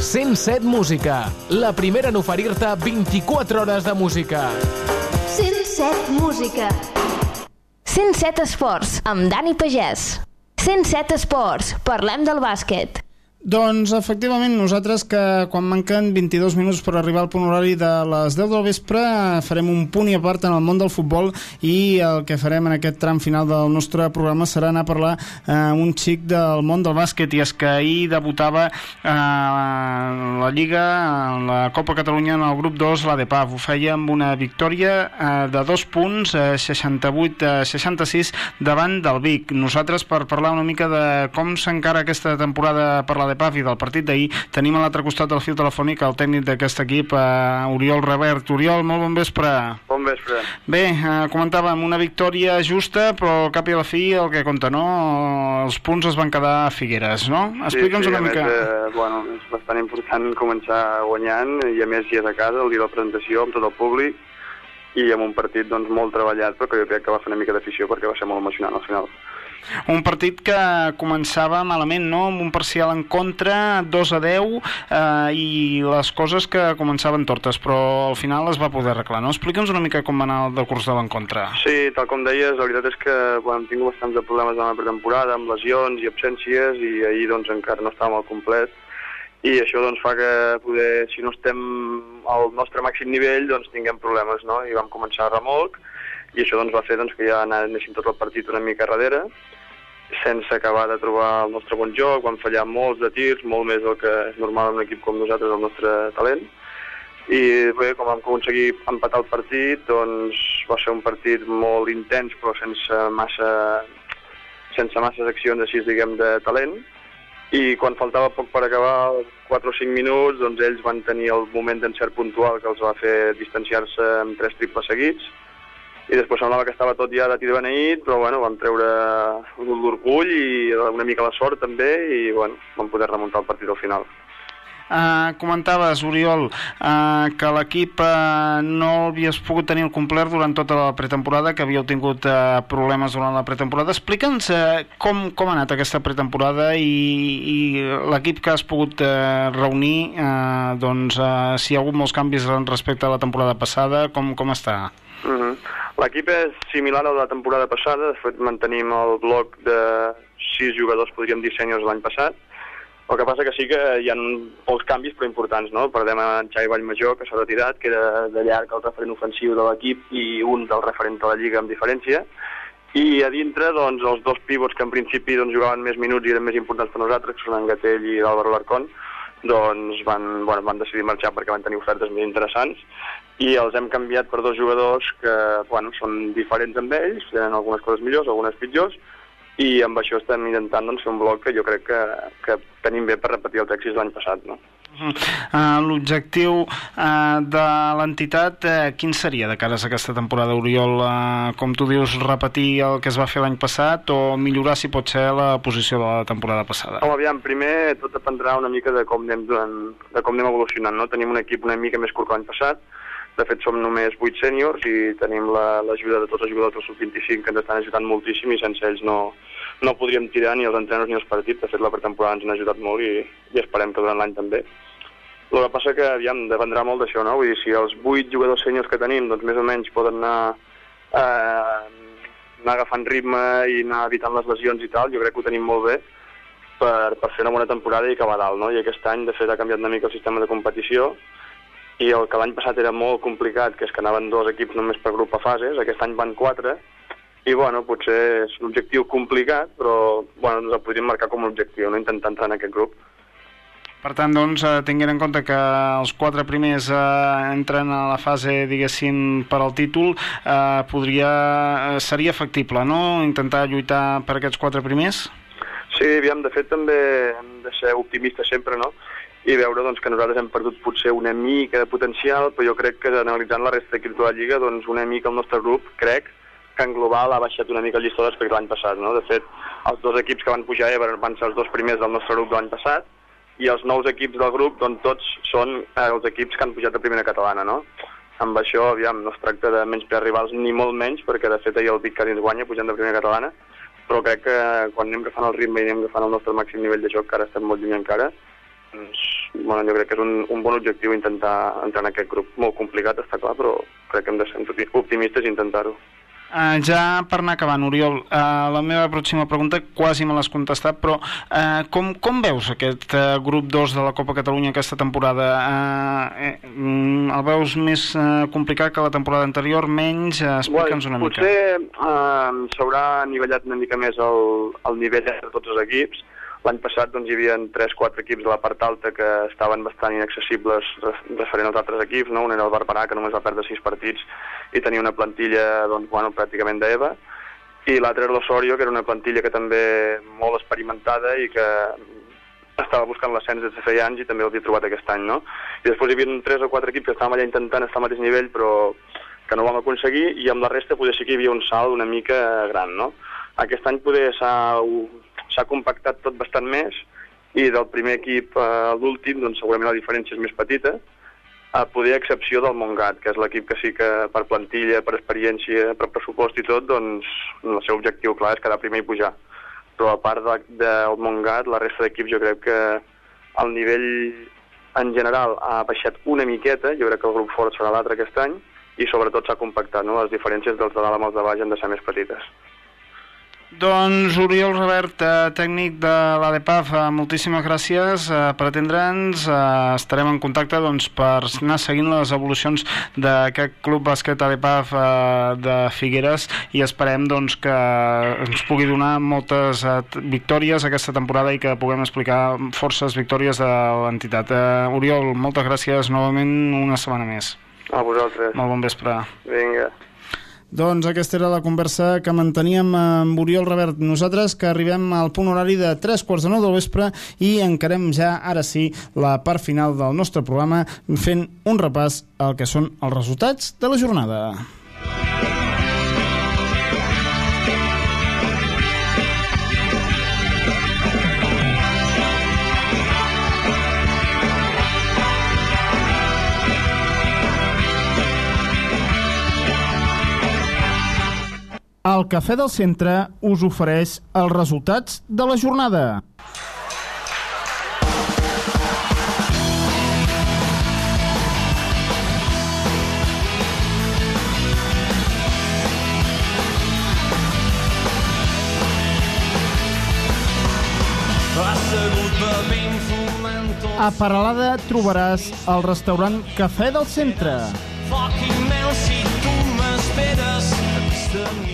107 Música, la primera en oferir-te 24 hores de música. 107 Música. 107 Esports, amb Dani Pagès. 107 Esports, parlem del bàsquet. Doncs, efectivament, nosaltres que quan manquen 22 minuts per arribar al punt horari de les 10 del vespre farem un punt i a part en el món del futbol i el que farem en aquest tram final del nostre programa serà anar a parlar eh, un xic del món del bàsquet i és que ahir debutava eh, la Lliga, la Copa Catalunya en el grup 2, la de PAF. Ho feia amb una victòria eh, de dos punts, eh, 68 a 66 davant del Vic. Nosaltres, per parlar una mica de com s'encara aquesta temporada per la de PAF i del partit d'ahir, tenim a l'altre costat del fil telefònic el tècnic d'aquest equip, eh, Oriol Revert. Oriol, molt bon vespre. Bon vespre. Bé, eh, comentàvem una victòria justa, però al cap i a la fi el que compta, no? Els punts es van quedar a Figueres, no? Explica'ns sí, sí, una mica. Més, eh, bueno, és bastant important començar guanyant i a més hi és a casa el dia de la presentació amb tot el públic i amb un partit doncs, molt treballat però que jo crec que va fer una mica d'afició perquè va ser molt emocionant al final. Un partit que començava malament, no? Amb un parcial en contra, 2 a 10, eh, i les coses que començaven tortes, però al final es va poder arreglar, no? Explica'ns una mica com va anar el decurs de l'encontre. Sí, tal com deies, la veritat és que bueno, hem tingut bastants de problemes en la pretemporada, amb lesions i absències, i ahir doncs encara no estàvem al complet, i això doncs fa que poder, si no estem al nostre màxim nivell, doncs tinguem problemes, no? I vam començar a remolc, i això doncs va fer doncs, que ja anéssim tot el partit una mica darrere, sense acabar de trobar el nostre bon joc, vam fallar molts de tirs, molt més del que és normal en un equip com nosaltres, el nostre talent, i bé, com vam aconseguir empatar el partit, doncs va ser un partit molt intens, però sense massa sense masses accions així, diguem, de talent, i quan faltava poc per acabar, 4 o 5 minuts, doncs ells van tenir el moment d'encert puntual que els va fer distanciar-se amb tres triples seguits, i després semblava que estava tot ja de tir beneït, però bueno, vam treure l'orgull i una mica la sort també, i bueno, vam poder remuntar el partit al final. Uh, comentaves, Oriol, uh, que l'equip uh, no havies pogut tenir el complet durant tota la pretemporada, que havíeu tingut uh, problemes durant la pretemporada. Explica'ns uh, com, com ha anat aquesta pretemporada i, i l'equip que has pogut uh, reunir, uh, doncs, uh, si hi ha hagut molts canvis respecte a la temporada passada, com, com està? -huh. L'equip és similar a la temporada passada, de fet mantenim el bloc de sis jugadors, podríem dir, sèniors l'any passat, el que passa que sí que hi ha pocs canvis però importants, no? Perdem en Xavi Vallmajor, que s'ha retirat, que era de llarg el referent ofensiu de l'equip i un del referent de la Lliga amb diferència. I a dintre, doncs, els dos pivots que en principi doncs, jugaven més minuts i eren més importants per nosaltres, que són en Gatell i l'Àlvaro Larcón, doncs van, bueno, van decidir marxar perquè van tenir ofertes més interessants i els hem canviat per dos jugadors que bueno, són diferents amb ells, tenen algunes coses millors, algunes pitjors, i amb això estem intentant doncs, fer un bloc que jo crec que, que tenim bé per repetir els èxits l'any passat. No? Uh, L'objectiu uh, de l'entitat, uh, quin seria de cares a aquesta temporada, Oriol? Uh, com tu dius, repetir el que es va fer l'any passat o millorar, si pot ser, la posició de la temporada passada? Home, aviam, primer tot dependrà una mica de com anem, durant, de com anem evolucionant. No? Tenim un equip una mica més curt que l'any passat, de fet som només 8 sèniors i tenim l'ajuda la, de tots els jugadors del sub-25 que ens estan ajudant moltíssim i sense ells no, no podríem tirar ni els entrenos ni els partits. De fet, la pretemporada ens han ajudat molt i, i esperem que durant l'any també. El que passa que, aviam, dependrà molt d'això, no? Vull dir, si els 8 jugadors sèniors que tenim, doncs més o menys poden anar, eh, anar agafant ritme i anar evitant les lesions i tal, jo crec que ho tenim molt bé per, per fer una bona temporada i acabar dalt, no? I aquest any, de fet, ha canviat una mica el sistema de competició i el que l'any passat era molt complicat, que és que anaven dos equips només per grup a fases, aquest any van quatre, i bueno, potser és un objectiu complicat, però bueno, ens el podríem marcar com a objectiu, no intentar entrar en aquest grup. Per tant, doncs, eh, tinguent en compte que els quatre primers eh, entren a la fase, diguéssim, per al títol, eh, podria, eh, seria factible, no?, intentar lluitar per aquests quatre primers? Sí, aviam, de fet també hem de ser optimistes sempre, no?, i veure doncs, que nosaltres hem perdut potser una mica de potencial, però jo crec que analitzant la resta d'equips de la Lliga, doncs una mica el nostre grup, crec, que en global ha baixat una mica el llistó respecte l'any passat. No? De fet, els dos equips que van pujar a van ser els dos primers del nostre grup de l'any passat, i els nous equips del grup, doncs tots són eh, els equips que han pujat a primera catalana, no? Amb això, aviam, no es tracta de menys per rivals ni molt menys, perquè de fet ahir el Vic ens guanya pujant de primera catalana, però crec que quan anem agafant el ritme i anem agafant el nostre màxim nivell de joc, que ara estem molt lluny encara, doncs bueno, jo crec que és un, un bon objectiu intentar entrar en aquest grup. Molt complicat, està clar, però crec que hem de ser optimistes i intentar-ho. Uh, ja per anar acabant, Oriol, uh, la meva pròxima pregunta quasi me l'has contestat, però uh, com, com veus aquest uh, grup 2 de la Copa Catalunya aquesta temporada? Uh, eh, el veus més uh, complicat que la temporada anterior, menys? Uh, Explica'ns una mica. Potser uh, s'haurà anivellat una mica més el, el nivell de tots els equips. L'any passat doncs, hi havia 3-4 equips de la part alta que estaven bastant inaccessibles referent als altres equips. No? Un era el Barberà, que només va perdre 6 partits i tenia una plantilla doncs, bueno, pràcticament d'EVA, i l'altre era l'Osorio, que era una plantilla que també molt experimentada i que estava buscant l'ascens des de feia anys i també l'havia trobat aquest any, no? I després hi havia tres o quatre equips que estàvem allà intentant estar al mateix nivell, però que no ho vam aconseguir, i amb la resta potser sí que hi havia un salt una mica gran, no? Aquest any s'ha compactat tot bastant més, i del primer equip a l'últim, doncs segurament la diferència és més petita, a poder a excepció del Montgat, que és l'equip que sí que per plantilla, per experiència, per pressupost i tot, doncs el seu objectiu clar és quedar primer i pujar. Però a part de, del Montgat, la resta d'equips jo crec que el nivell en general ha baixat una miqueta, jo crec que el grup fort serà l'altre aquest any, i sobretot s'ha compactat, no? les diferències dels de dalt amb els de baix han de ser més petites. Doncs Oriol Robert, eh, tècnic de l'ADPAF, eh, moltíssimes gràcies eh, per atendre'ns. Eh, estarem en contacte doncs, per anar seguint les evolucions d'aquest club bàsquet ADPAF eh, de Figueres i esperem doncs, que ens pugui donar moltes victòries aquesta temporada i que puguem explicar forces victòries de l'entitat. Eh, Oriol, moltes gràcies novament una setmana més. A vosaltres. Molt bon vespre. Vinga. Doncs aquesta era la conversa que manteníem amb Oriol Revert. Nosaltres que arribem al punt horari de 3 quarts de 9 del vespre i encarem ja, ara sí, la part final del nostre programa fent un repàs al que són els resultats de la jornada. El Cafè del Centre us ofereix els resultats de la jornada. A Paralada trobaràs el restaurant Cafè del Centre.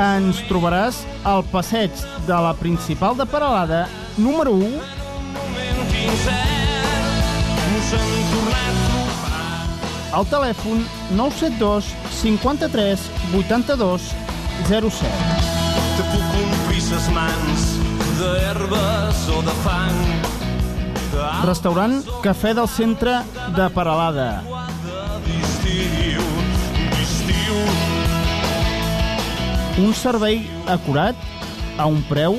Ens trobaràs al passeig de la principal de Paralada, número 1, al telèfon 972 53 82 07. Te puc omplir ses mans d'herbes o de fang. Restaurant Cafè del Centre de Paralada. D'estiu, d'estiu, un servei acurat a un preu.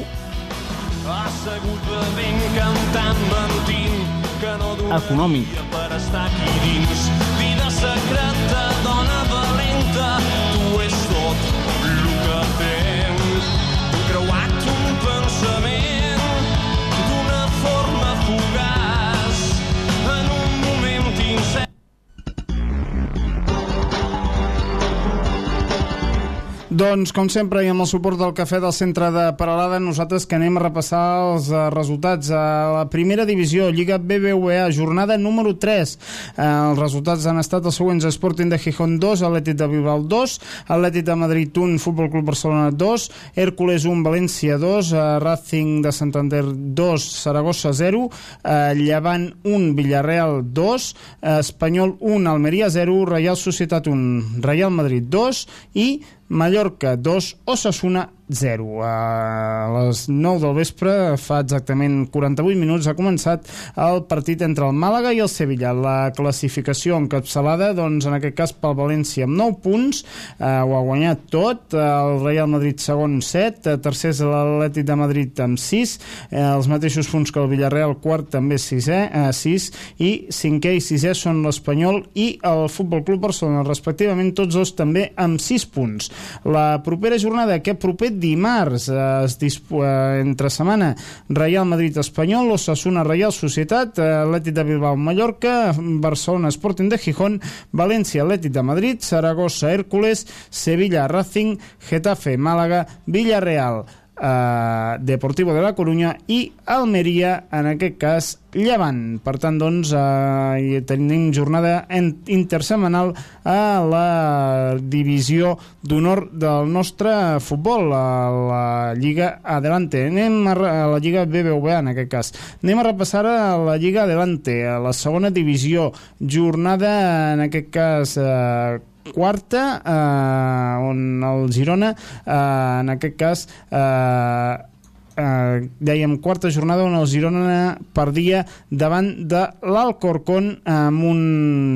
Assegut bevent, cantant, mentint que no econòmic. per estar aquí dins. Vida secreta, dona valenta Doncs, com sempre, i amb el suport del Cafè del Centre de Paralada, nosaltres que anem a repassar els uh, resultats. A la primera divisió, Lliga BBVA, jornada número 3. Uh, els resultats han estat els següents. Sporting de Gijón 2, Atlètic de Bilbao 2, Atlètic de Madrid 1, Futbol Club Barcelona 2, Hércules 1, València 2, uh, Racing de Santander 2, Saragossa 0, uh, Llevant 1, Villarreal 2, uh, Espanyol 1, Almeria 0, Reial Societat 1, Real Madrid 2 i Mallorca 2, Osasuna 0. A les 9 del vespre, fa exactament 48 minuts, ha començat el partit entre el Màlaga i el Sevilla. La classificació encapçalada, doncs, en aquest cas pel València amb 9 punts, eh, ho ha guanyat tot, el Real Madrid segon 7, eh, tercers l'Atlètic de Madrid amb 6, eh, els mateixos punts que el Villarreal, quart també 6, eh, 6 i cinquè i sisè són l'Espanyol i el Futbol Club Barcelona, respectivament, tots dos també amb 6 punts. La propera jornada, aquest proper dimarts eh, es dispu eh, entre setmana Real Madrid Espanyol, Osasuna Real Societat, eh, de Bilbao Mallorca, Barcelona Sporting de Gijón, València Atlètic de Madrid, Saragossa Hércules, Sevilla Racing, Getafe Màlaga, Villarreal eh, Deportivo de la Corunya i Almeria, en aquest cas Llevant. Per tant, doncs, eh, tenim jornada intersemanal a la divisió d'honor del nostre futbol, a la Lliga Adelante. Anem a, a la Lliga BBVA, en aquest cas. Anem a repassar a la Lliga Adelante, a la segona divisió. Jornada, en aquest cas, eh, quarta, eh, on el Girona, eh, en aquest cas, eh, eh, dèiem quarta jornada on el Girona perdia davant de l'Alcorcón amb un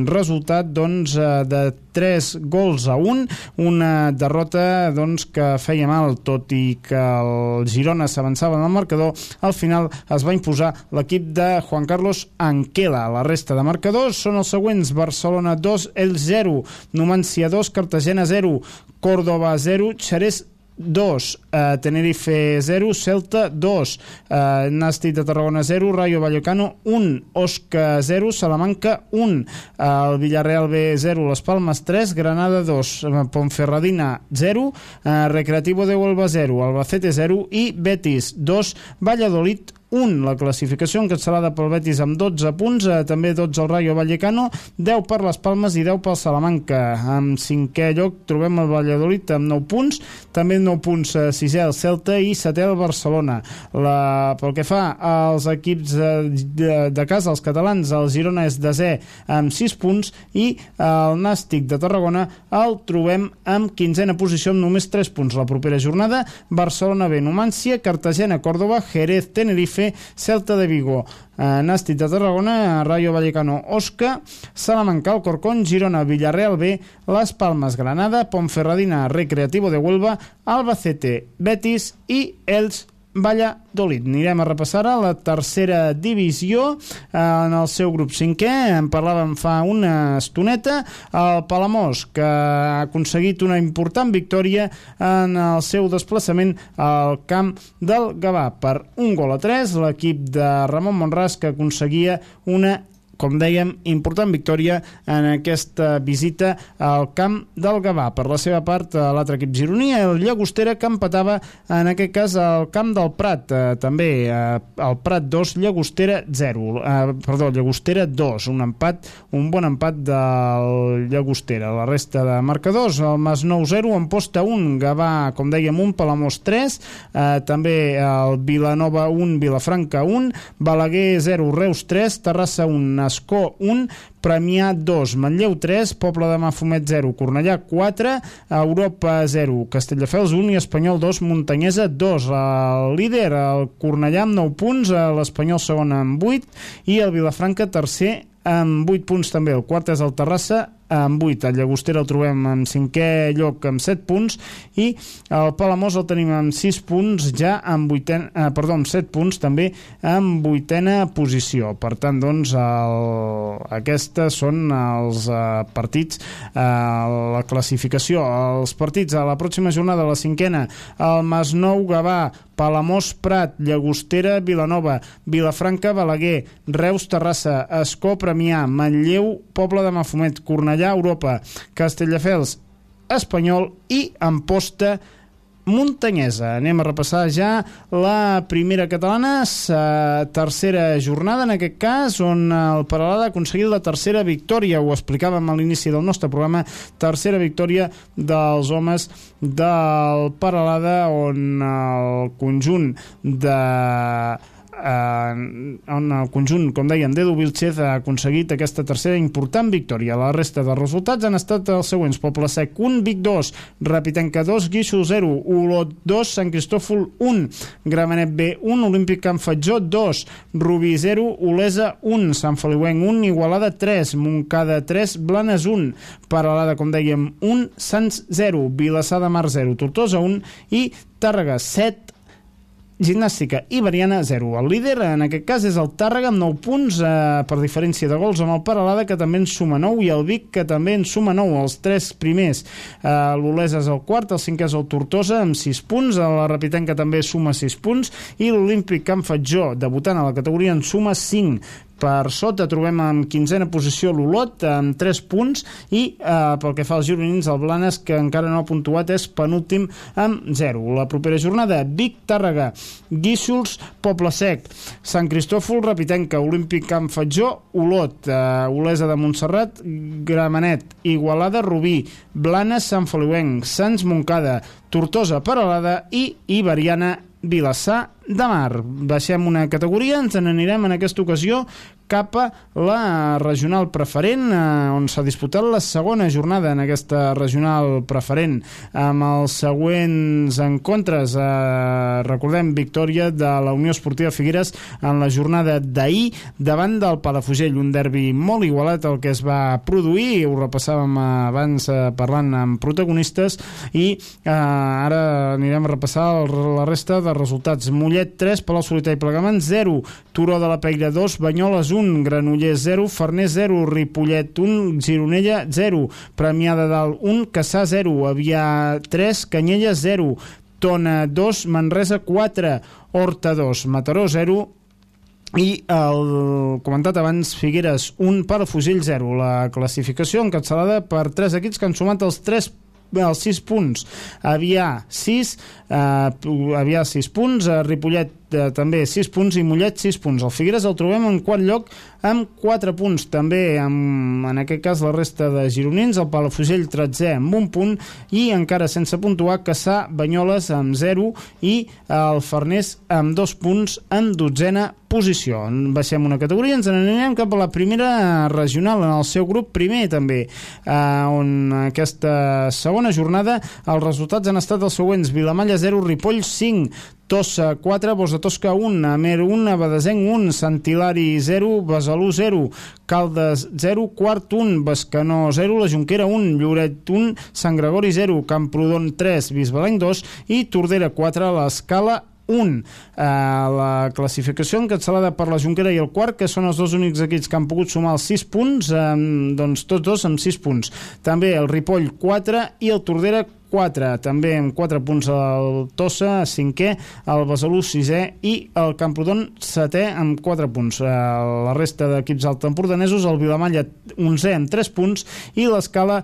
resultat doncs, eh, de 3 gols a 1, una derrota doncs, que feia mal, tot i que el Girona s'avançava en el marcador, al final es va imposar l'equip de Juan Carlos Anquela. La resta de marcadors són els següents, Barcelona 2, el 0, Numancia 2, Cartagena 0, Córdoba 0, Xerès 2, eh, Tenerife 0, Celta 2, eh, Nàstic de Tarragona 0, Rayo Vallecano 1, Osca 0, Salamanca 1, eh, el Villarreal B 0, Les Palmes 3, Granada 2, eh, Ponferradina 0, eh, Recreativo de Huelva 0, Albacete 0 i Betis 2, Valladolid 1 la classificació encapçalada pel Betis amb 12 punts, eh, també 12 el Rayo Vallecano, 10 per les Palmes i 10 pel Salamanca. En cinquè lloc trobem el Valladolid amb 9 punts, també 9 punts eh, sisè el Celta i setè el Barcelona. La, pel que fa als equips de, de, de casa, els catalans, el Girona és desè amb 6 punts i el Nàstic de Tarragona el trobem amb quinzena posició amb només 3 punts. La propera jornada, Barcelona B, Numància, Cartagena, Córdoba, Jerez, Tenerife, Celta de Vigo, eh, Nàstic de Tarragona, Rayo Vallecano, Osca, Salamanca, Alcorcón, Girona, Villarreal B, Las Palmas, Granada, Ponferradina, Recreativo de Huelva, Albacete, Betis i Els Valladolid. Anirem a repassar a la tercera divisió eh, en el seu grup cinquè. En parlàvem fa una estoneta. El Palamós, que ha aconseguit una important victòria en el seu desplaçament al camp del Gavà per un gol a 3. L'equip de Ramon Monràs que aconseguia una com dèiem, important victòria en aquesta visita al camp del Gavà. Per la seva part, l'altre equip gironí, el Llagostera, que empatava en aquest cas al camp del Prat. Eh, també eh, el Prat 2, Llagostera 0. Eh, perdó, Llagostera 2. Un empat, un bon empat del Llagostera. La resta de marcadors, el Masnou 0, Amposta 1, Gavà, com dèiem, 1, Palamós 3, eh, també el Vilanova 1, Vilafranca 1, Balaguer 0, Reus 3, Terrassa 1, Escó 1, Premià 2, Manlleu 3, Poble de Mafumet 0, Cornellà 4, Europa 0, Castelldefels 1 i Espanyol 2, Muntanyesa 2. El líder, el Cornellà amb 9 punts, l'Espanyol segon amb 8 i el Vilafranca tercer amb 8 punts també. El quart és el Terrassa amb 8. El Llagostera el trobem en cinquè lloc amb 7 punts i el Palamós el tenim amb 6 punts ja amb 8 eh, perdó, amb 7 punts també amb vuitena posició. Per tant, doncs, el, aquestes són els eh, partits, eh, la classificació. Els partits a la pròxima jornada, la cinquena, el Masnou Gavà, Palamós Prat, Llagostera, Vilanova, Vilafranca, Balaguer, Reus, Terrassa, Escó, Premià, Manlleu, Poble de Mafumet, Cornellà, Europa, Castelldefels, Espanyol i Amposta, muntanyesa. Anem a repassar ja la primera catalana, la tercera jornada, en aquest cas, on el Paralada ha aconseguit la tercera victòria, ho explicàvem a l'inici del nostre programa, tercera victòria dels homes del Paralada, on el conjunt de eh, on el conjunt, com dèiem, d'Edu Vilchez ha aconseguit aquesta tercera important victòria. La resta de resultats han estat els següents. Poble Sec 1, Vic 2, Rapitenca 2, Guixo 0, Olot 2, Sant Cristòfol 1, Gramenet B 1, Olímpic Can Fatjó 2, Rubí 0, Olesa 1, Sant Feliuenc 1, Igualada 3, Montcada 3, Blanes 1, Paralada, com dèiem, 1, Sants 0, Vilassar de Mar 0, Tortosa 1 i Tàrrega 7, Gimnàstica Iberiana 0. El líder en aquest cas és el Tàrrega amb 9 punts eh, per diferència de gols amb el Paralada que també en suma 9 i el Vic que també en suma 9. Els tres primers eh, l'Olesa és el quart, el cinquè és el Tortosa amb 6 punts, la Rapitenca també suma 6 punts i l'Olímpic Can Fatjó debutant a la categoria en suma 5 per sota trobem en quinzena posició l'Olot amb 3 punts i eh, pel que fa als gironins el Blanes que encara no ha puntuat és penúltim amb 0. La propera jornada Vic, Tàrrega, Guíxols, Poble Sec, Sant Cristòfol, Rapitenca, Olímpic Camp Fatjó, Olot, eh, Olesa de Montserrat, Gramenet, Igualada, Rubí, Blanes, Sant Feliuenc, Sants Moncada, Tortosa, Paralada i Iberiana Vilassar de Mar. Baixem una categoria, ens n'anirem en aquesta ocasió cap a la regional preferent, eh, on s'ha disputat la segona jornada en aquesta regional preferent, amb els següents encontres. Eh, recordem, victòria de la Unió Esportiva Figueres en la jornada d'ahir davant del Palafugell, un derbi molt igualat el que es va produir, ho repassàvem abans eh, parlant amb protagonistes, i eh, ara anirem a repassar el, la resta de resultats. Mollet 3, Palau Solità i Plegamant 0, Turó de la Peira 2, Banyoles 1, Granollers 0, Farners 0, Ripollet 1, Gironella 0, Premià de Dalt 1, Caçà 0, Avià 3, Canyelles 0, Tona 2, Manresa 4, Horta 2, Mataró 0, i el comentat abans Figueres 1, Palafugell 0 la classificació encapçalada per tres equips que han sumat els 3 els 6 punts. Avià 6 eh, Avià 6 punts eh, Ripollet eh, també 6 punts i Mollet 6 punts. El Figueres el trobem en quart lloc amb 4 punts. També amb, en aquest cas la resta de gironins. El Palafugell 13 amb un punt. I encara sense puntuar Caçà Banyoles amb 0 i el Farners amb 2 punts en dotzena posició. Baixem una categoria, ens n'anirem cap a la primera regional en el seu grup primer també, eh, on aquesta segona jornada els resultats han estat els següents. Vilamalla 0, Ripoll 5, Tossa 4, Bos de Tosca 1, Amer 1, Badesenc 1, Sant Hilari 0, Besalú 0, Caldes 0, Quart 1, Bescanó 0, La Junquera 1, Lloret 1, Sant Gregori 0, Camprodon 3, Bisbalenc 2 i Tordera 4, l'Escala 1. Eh, la classificació encapçalada per la Junquera i el Quart, que són els dos únics equips que han pogut sumar els 6 punts, eh, doncs tots dos amb 6 punts. També el Ripoll 4 i el Tordera 4, també amb 4 punts el Tossa, 5è, el Besalú 6è i el Camprodon 7è amb 4 punts. Eh, la resta d'equips altempordanesos, el Vilamalla 11è amb 3 punts i l'Escala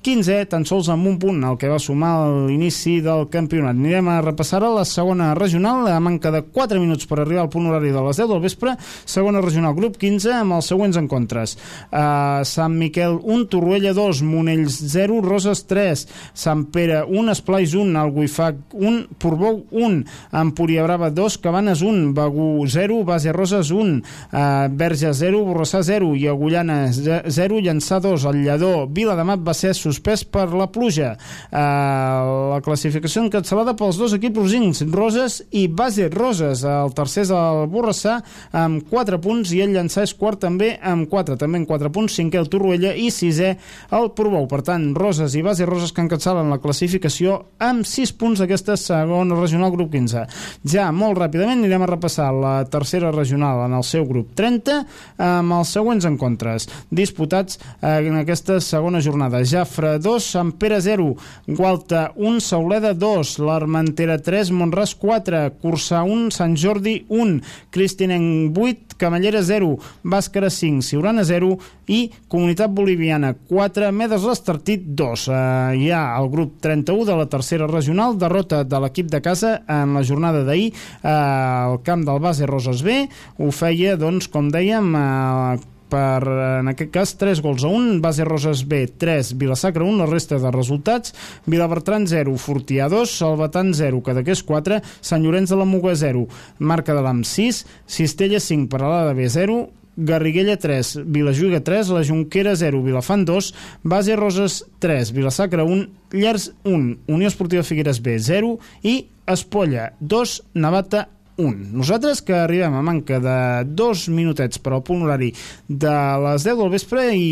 15, tan sols amb un punt, el que va sumar a l'inici del campionat. Anirem a repassar la segona regional, a manca de 4 minuts per arribar al punt horari de les 10 del vespre, segona regional, grup 15, amb els següents encontres. Uh, Sant Miquel 1, Torroella 2, Monells 0, Roses 3, Sant Pere 1, Esplais 1, Alguifac 1, Portbou 1, Empúria Brava 2, Cabanes 1, Begú 0, Base Roses 1, uh, Verge 0, Borrassà 0 i Agullana 0, Llançà 2, el Lledó, Vila de Mat va ser suspès per la pluja. Uh, la classificació encapçalada pels dos equips rosins, Roses i Base Roses. El tercer és el Borrassà amb 4 punts i el Llançà és quart també amb 4, també amb 4 punts, cinquè el Torroella i sisè el Portbou. Per tant, Roses i Base Roses que encapçalen la classificació amb 6 punts d'aquesta segona regional grup 15. Ja molt ràpidament anirem a repassar la tercera regional en el seu grup 30 amb els següents encontres disputats en aquesta segona jornada. Ja Jafre 2, Sant Pere 0, Gualta 1, Sauleda 2, l'Armentera 3, Montràs 4, Cursà 1, Sant Jordi 1, Cristinenc 8, Camallera 0, Bàscara 5, Siurana 0 i Comunitat Boliviana 4, Medes l'Estartit 2. Uh, hi ha el grup 31 de la tercera regional, derrota de l'equip de casa en la jornada d'ahir uh, al camp del base Roses B. Ho feia, doncs, com dèiem, uh, per, en aquest cas, 3 gols a 1, Base Roses B 3, Vilasacra 1, la resta de resultats, Vilabertran 0, Fortià 2, Salvatan 0, Cadaqués 4, Sant Llorenç de la Muga 0, Marca de l'Am 6, Cistella 5, Paralada B 0, Garriguella 3, Vilajuiga 3, la Junquera 0, Vilafant 2, Base Roses 3, Vilasacra 1, Llers 1, Unió Esportiva Figueres B 0 i Espolla 2, Navata 1. Nosaltres que arribem a manca de dos minutets per al punt horari de les 10 del vespre i,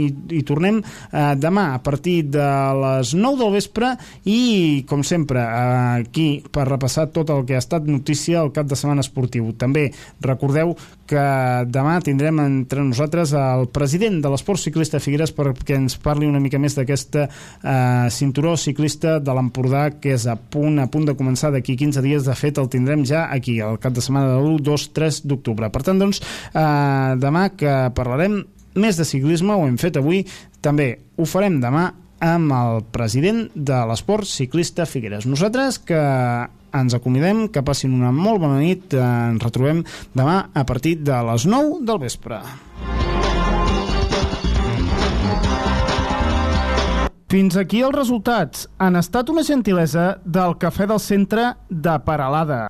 i, i tornem eh, demà a partir de les 9 del vespre i, com sempre, eh, aquí per repassar tot el que ha estat notícia al cap de setmana esportiu. També recordeu que demà tindrem entre nosaltres el president de l'esport ciclista Figueres perquè ens parli una mica més d'aquesta eh, cinturó ciclista de l'Empordà que és a punt, a punt de començar d'aquí 15 dies. De fet, el tindrem ja aquí, al cap de setmana de l'1, 2, 3 d'octubre. Per tant, doncs, eh, demà que parlarem més de ciclisme, ho hem fet avui, també ho farem demà amb el president de l'esport ciclista Figueres. Nosaltres que ens acomidem, que passin una molt bona nit, eh, ens retrobem demà a partir de les 9 del vespre. Fins aquí els resultats. Han estat una gentilesa del Cafè del Centre de Paralada.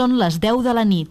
Són les 10 de la nit.